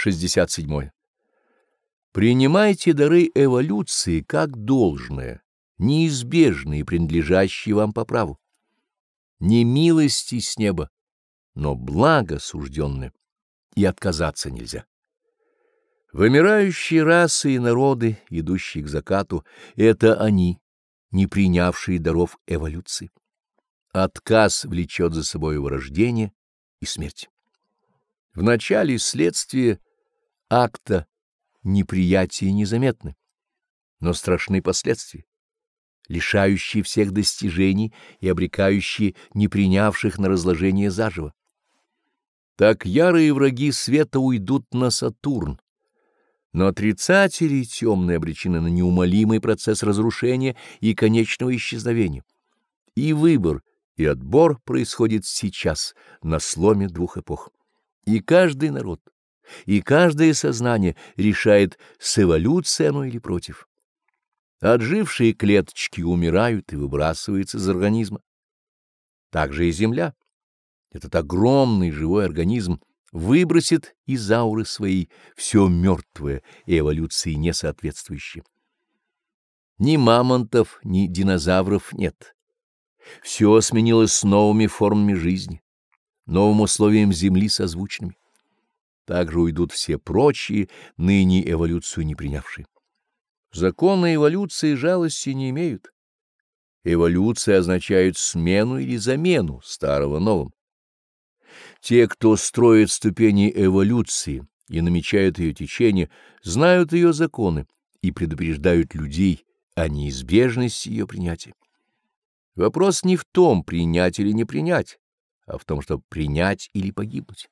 67. Принимайте дары эволюции как должное, неизбежные принадлежащие вам по праву. Не милости с неба, но благо сужденное, и отказаться нельзя. Вымирающие расы и народы, идущие к закату, — это они, не принявшие даров эволюции. Отказ влечет за собой вырождение и смерть. В начале следствия акта неприятия незаметны, но страшны последствия, лишающие всех достижений и обрекающие не принявших на разложение заживо. Так ярые враги света уйдут на Сатурн, но отрицатели темные обречены на неумолимый процесс разрушения и конечного исчезновения. И выбор, и отбор происходит сейчас, на сломе двух эпох. И каждый народ, и каждое сознание решает, с эволюцией оно или против. Отжившие клеточки умирают и выбрасываются из организма. Так же и Земля. Этот огромный живой организм выбросит из ауры своей все мертвое и эволюции несоответствующее. Ни мамонтов, ни динозавров нет. Все сменилось новыми формами жизни новым условиям Земли созвучными. Также уйдут все прочие, ныне эволюцию не принявшие. Законы эволюции жалости не имеют. Эволюция означает смену или замену старого новым. Те, кто строит ступени эволюции и намечают ее течение, знают ее законы и предупреждают людей о неизбежности ее принятия. Вопрос не в том, принять или не принять, а в том, чтобы принять или погибнуть.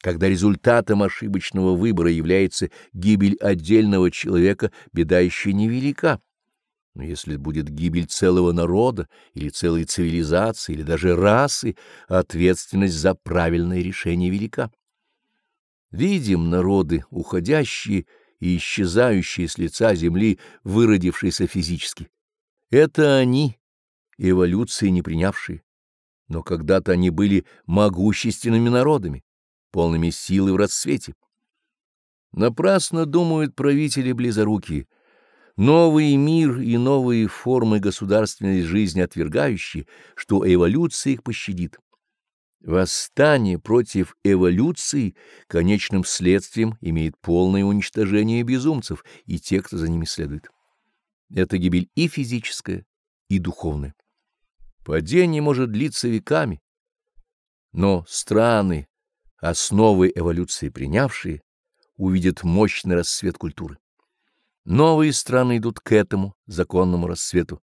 Когда результатом ошибочного выбора является гибель отдельного человека, беда еще невелика. Но если будет гибель целого народа или целой цивилизации, или даже расы, ответственность за правильное решение велика. Видим народы, уходящие и исчезающие с лица земли, выродившиеся физически. Это они, эволюции не принявшие но когда-то они были могущественными народами, полными силы в расцвете. Напрасно думают правители близорукие, новый мир и новые формы государственной жизни отвергающие, что эволюция их пощадит. Восстание против эволюции конечным следствием имеет полное уничтожение безумцев и тех, кто за ними следует. Это гибель и физическая, и духовная. Падение может длиться веками, но страны, основы эволюции принявшие, увидят мощный расцвет культуры. Новые страны идут к этому законному расцвету.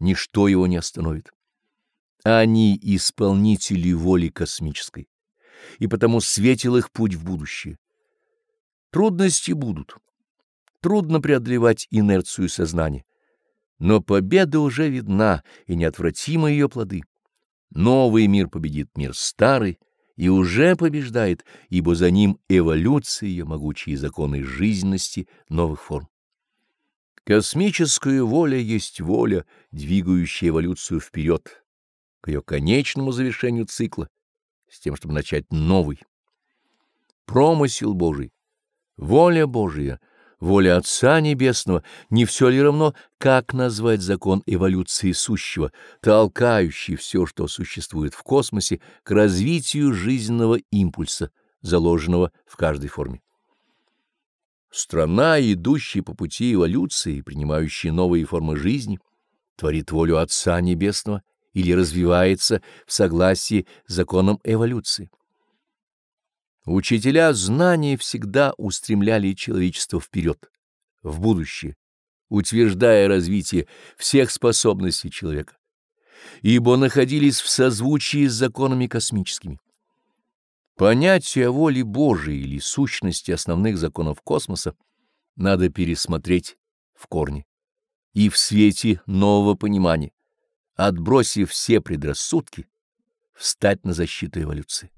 Ничто его не остановит. Они исполнители воли космической, и потому светил их путь в будущее. Трудности будут. Трудно преодолевать инерцию сознания но победа уже видна, и неотвратимы ее плоды. Новый мир победит мир старый, и уже побеждает, ибо за ним эволюция ее могучие законы жизненности новых форм. Космическая воля есть воля, двигающая эволюцию вперед, к ее конечному завершению цикла, с тем, чтобы начать новый. Промысел Божий, воля Божия — воля Отца Небесного, не все ли равно, как назвать закон эволюции сущего, толкающий все, что существует в космосе, к развитию жизненного импульса, заложенного в каждой форме. Страна, идущая по пути эволюции, принимающая новые формы жизни, творит волю Отца Небесного или развивается в согласии с законом эволюции. Учителя знаний всегда устремляли человечество вперед, в будущее, утверждая развитие всех способностей человека, ибо находились в созвучии с законами космическими. Понятие о воле Божией или сущности основных законов космоса надо пересмотреть в корне и в свете нового понимания, отбросив все предрассудки, встать на защиту эволюции.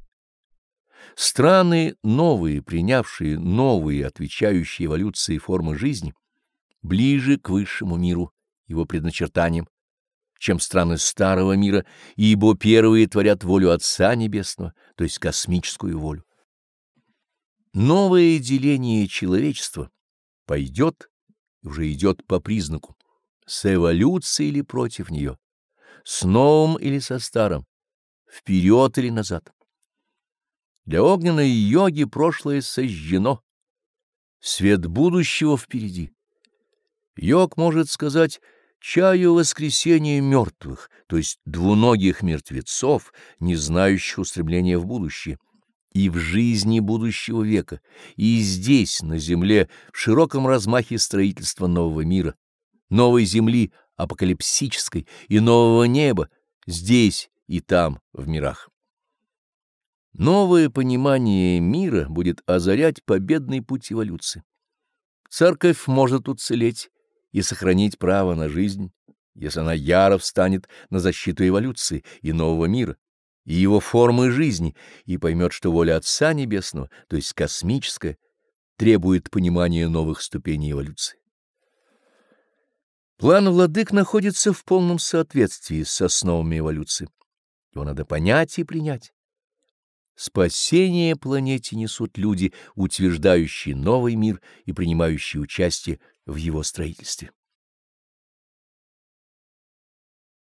Страны новые, принявшие новые, отвечающие эволюции формы жизни, ближе к высшему миру, его предначертаниям, чем страны старого мира, ибо первые творят волю Отца Небесного, то есть космическую волю. Новое деление человечества пойдет уже идет по признаку, с эволюцией или против нее, с новым или со старым, вперед или назад. Для огненной йоги прошлое сожжено, свет будущего впереди. Йог может сказать «чаю воскресения мертвых», то есть двуногих мертвецов, не знающих устремления в будущее и в жизни будущего века, и здесь, на земле, в широком размахе строительства нового мира, новой земли апокалипсической и нового неба, здесь и там, в мирах. Новое понимание мира будет озарять победный путь эволюции. Церковь может уцелеть и сохранить право на жизнь, если она яро встанет на защиту эволюции и нового мира, и его формы жизни, и поймет, что воля Отца Небесного, то есть космическая, требует понимания новых ступеней эволюции. План владык находится в полном соответствии с основами эволюции. Его надо понять и принять. Спасение планете несут люди, утверждающие новый мир и принимающие участие в его строительстве.